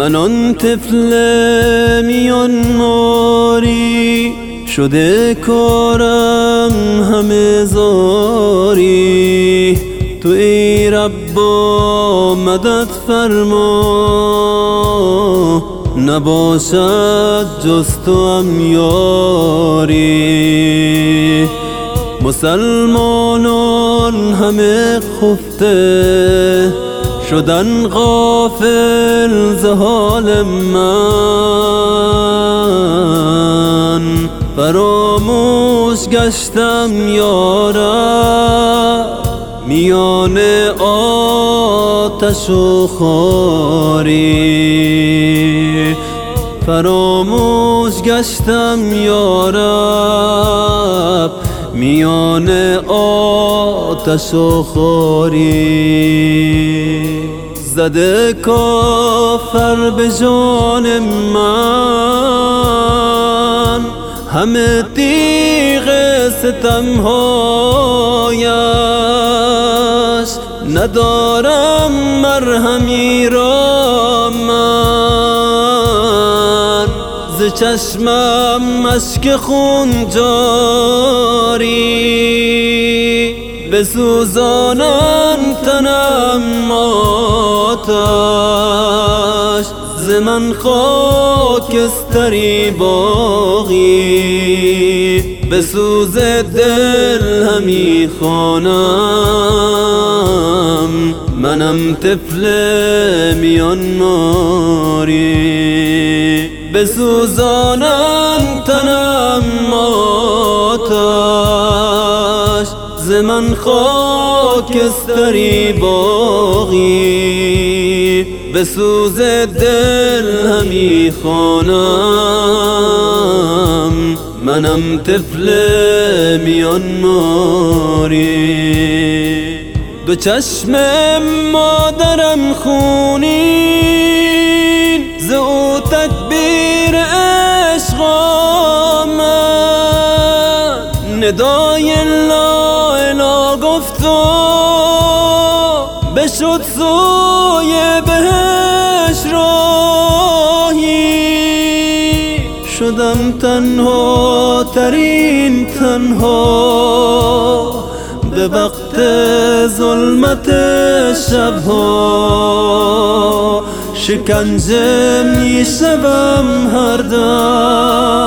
من آن طفل میان ماری شده کارم همه زاری تو ای مدد فرما نباشد جز تو هم یاری مسلمانان همه خفته شدن غافل ز حال من. فراموش گشتم یارم میان آتش و خاری فراموش گشتم یارب میان آتش و خاری زده کافر به جان من. همه تیغ ستم هایش ندارم مرهمی را چشمم مشک خون جاری. بسوزانم تنم آتش ز من خاکستری باقی. به سوز دل همی خوانم منم طفل میان ماری بسوزانم تنم آتش ز من خاکستری باقی. به سوز دل همی خوانم منم طفل میان ماری دو چشم مادرم خونین. ز او تکبیر عشق آمد. ندای لا اله گفت و بشد سوی بهش راهی. شدم تنها ترین تنها. وقت ظلمت شبها. شکنجه می هر دم.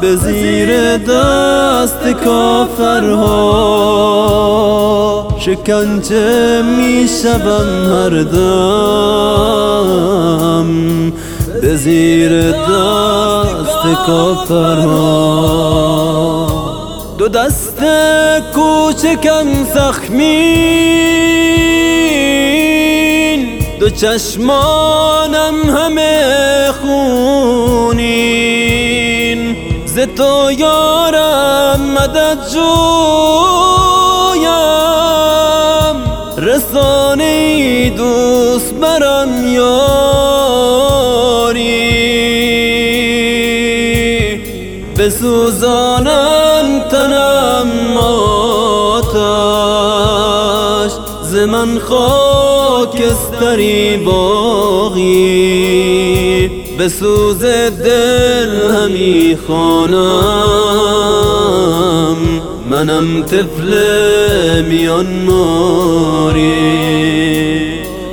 به زیر دست کافرها. شکنجه می شوم هر دم. به زیر دست کافرها. دو دست کوچکم زخمین. دو چشمانم همه خونین. ز تو یارم مدد جویم. رسانه بسوزانم تنم آتش ز من خاکستری باقی. به سوز دل همی خوانم منم طفل میان ماری.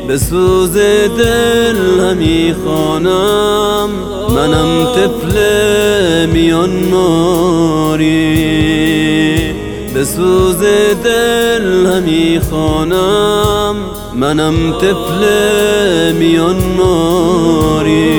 به سوز دل همی خوانم منم طفل میان ماری به سوز دل همی خوانم منم طفل میان ماری